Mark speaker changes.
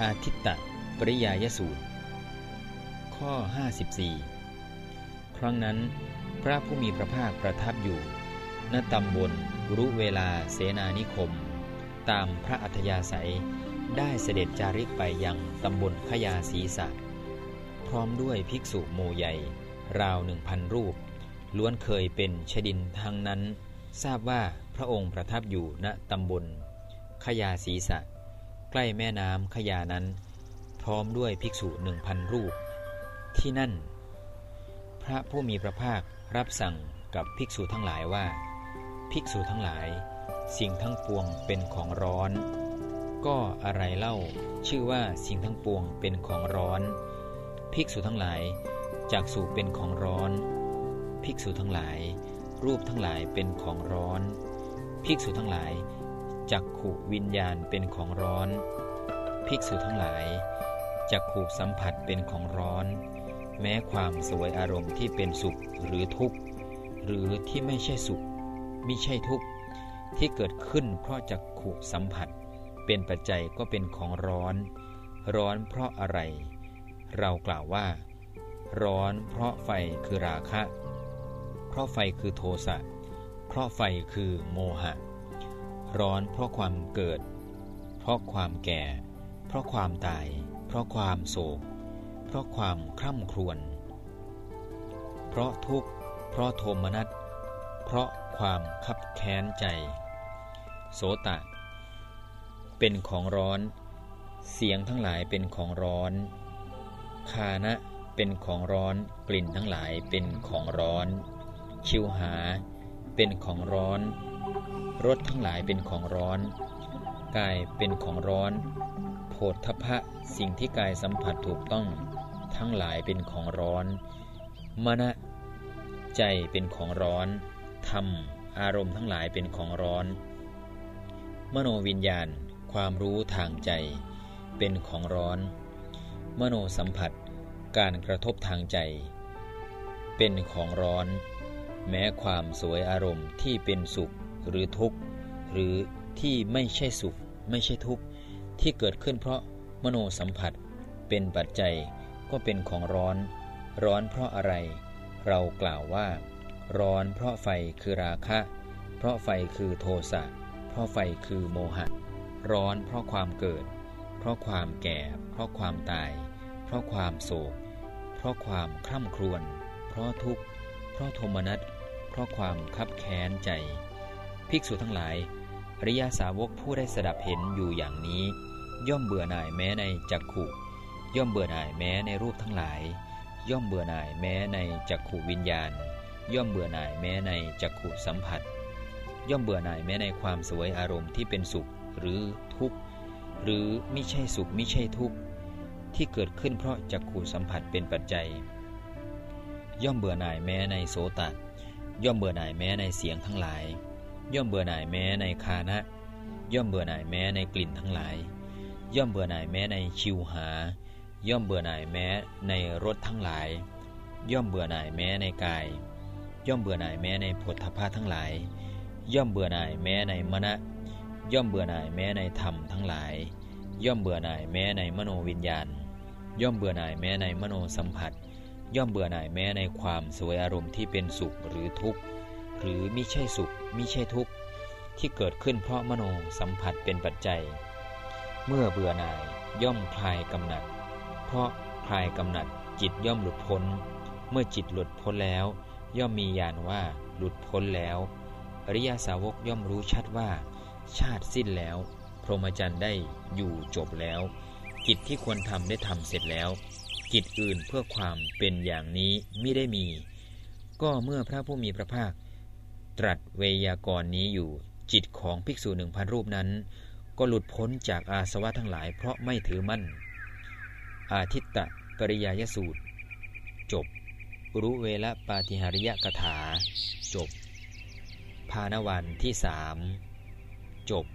Speaker 1: อาทิตตปริยายสูตร ข้อ 54 ครั้งนั้น พระผู้มีพระภาคประทับอยู่ ณตำบลรุเวลาเสนานิคม ตามพระอัธยาศัยได้เสด็จจาริกไปยังตำบลขยาศีสะพร้อมด้วยภิกษุโมใหญ่ ราวหนึ่งพันรูป ล้วนเคยเป็นชดินทางนั้น ทราบว่าพระองค์ประทับอยู่ณตำบลขยาศีสะ ใกล้แม่น้ำขยานั้น พร้อมด้วยภิกษุหนึ่งพันรูป ที่นั่น พระผู้มีพระภาครับสั่งกับภิกษุทั้งหลายว่า ภิกษุทั้งหลาย สิ่งทั้งปวงเป็นของร้อน ก็อะไรเล่าชื่อว่าสิ่งทั้งปวงเป็นของร้อน ภิกษุทั้งหลายจากสู่เป็นของร้อน ภิกษุทั้งหลาย รูปทั้งหลายเป็นของร้อน ภิกษุทั้งหลาย จักขูวิญญาณเป็นของร้อน ภิกษุทั้งหลาย จักขูสัมผัสเป็นของร้อน แม้ความสวยอารมณ์ที่เป็นสุขหรือทุกข์ หรือที่ไม่ใช่สุขมิใช่ทุกข์ ที่เกิดขึ้นเพราะจักขูสัมผัส เป็นปัจจัยก็เป็นของร้อน ร้อนเพราะอะไร เรากล่าวว่า ร้อนเพราะไฟคือราคะ เพราะไฟคือโทสะเพราะไฟคือโมหะ ร้อนเพราะความเกิด เพราะความแก่ เพราะความตาย เพราะความโศก เพราะความคร่ำครวญ เพราะทุกข์ เพราะโทมนัส เพราะความคับแค้นใจ โสตะ เป็นของร้อน เสียงทั้งหลายเป็นของร้อน คานะ เป็นของร้อน กลิ่นทั้งหลายเป็นของร้อน ชิวหา เป็นของร้อน รสทั้งหลายเป็นของร้อน กายเป็นของร้อน โผฏฐพะสิ่งที่กายสัมผัสถูกต้อง ทั้งหลายเป็นของร้อน มณะใจเป็นของร้อน ธรรม อารมณ์ทั้งหลายเป็นของร้อน มโนวิญญาณ ความรู้ทางใจ เป็นของร้อน มโนสัมผัส การกระทบทางใจ เป็นของร้อน แม้ความสวยอารมณ์ที่เป็นสุขหรือทุกข์ หรือที่ไม่ใช่สุข ไม่ใช่ทุกข์ ที่เกิดขึ้นเพราะมโนสัมผัส เป็นปัจจัยก็เป็นของร้อน ร้อนเพราะอะไร เรากล่าวว่า ร้อนเพราะไฟคือราคะ เพราะไฟคือโทสะเพราะไฟคือโมหะ ร้อนเพราะความเกิด เพราะความแก่ เพราะความตาย เพราะความโศก เพราะความคร่ำครวญเพราะทุกข์ ราะโทมนัส เพราะความคับแค้นใจ ภิกษุทั้งหลาย อริยาสาวกผู้ได้สดับเห็นอยู่อย่างนี้ ย่อมเบื่อหน่ายแม้ในจักขุย่อมเบื่อหน่ายแม้ในรูปทั้งหลาย ย่อมเบื่อหน่ายแม้ในจักขุวิญญาณ ย่อมเบื่อหน่ายแม้ในจักขุสัมผัส ย่อมเบื่อหน่ายแม้ในความสวยอารมณ์ที่เป็นสุขหรือทุกข์ หรือไมิใช่สุขไมิใช่ทุกข์ ที่เกิดขึ้นเพราะจักขุสัมผัสเป็นปัจจัย ย่อมเบื่อหน่ายแม้ในโสตย่อมเบื่อหน่ายแม้ในเสียงทั้งหลาย ย่อมเบื่อหน่ายแม้ในคานะ ย่อมเบื่อหน่ายแม้ในกลิ่นทั้งหลาย ย่อมเบื่อหน่ายแม้ในชิวหา ย่อมเบื่อหน่ายแม้ในรสทั้งหลาย ย่อมเบื่อหน่ายแม้ในกาย ย่อมเบื่อหน่ายแม้ในผลทพะทั้งหลาย ย่อมเบื่อหน่ายแม้ในมณะย่อมเบื่อหน่ายแม้ในธรรมทั้งหลาย ย่อมเบื่อหน่ายแม้ในมโนวิญญาณ ย่อมเบื่อหน่ายแม้ในมโนสัมผัส ย่อมเบื่อหน่ายแม้ในความสวยอารมณ์ที่เป็นสุขหรือทุกข์ หรือมิใช่สุขมิใช่ทุกข์ ที่เกิดขึ้นเพราะมโนสัมผัสเป็นปัจจัย เมื่อเบื่อหน่ายย่อมคลายกำหนัด เพราะคลายกำหนัดจิตย่อมหลุดพ้น เมื่อจิตหลุดพ้นแล้ว ย่อมมีญาณว่าหลุดพ้นแล้ว อริยาสาวกย่อมรู้ชัดว่า ชาติสิ้นแล้ว พรหมจรรย์ได้อยู่จบแล้ว กิจที่ควรทำได้ทำเสร็จแล้ว กิจอื่นเพื่อความเป็นอย่างนี้ไม่ได้มี ก็เมื่อพระผู้มีพระภาค ตรัสเวยากรณ์นี้อยู่จิตของภิกษุหนึ่งพันรูปนั้น ก็หลุดพ้นจากอาสวะทั้งหลายเพราะไม่ถือมั่น อาทิตตะปริยายสูตร จบ รู้เวลปาฏิหาริยกถา จบพานวันที่สามจบ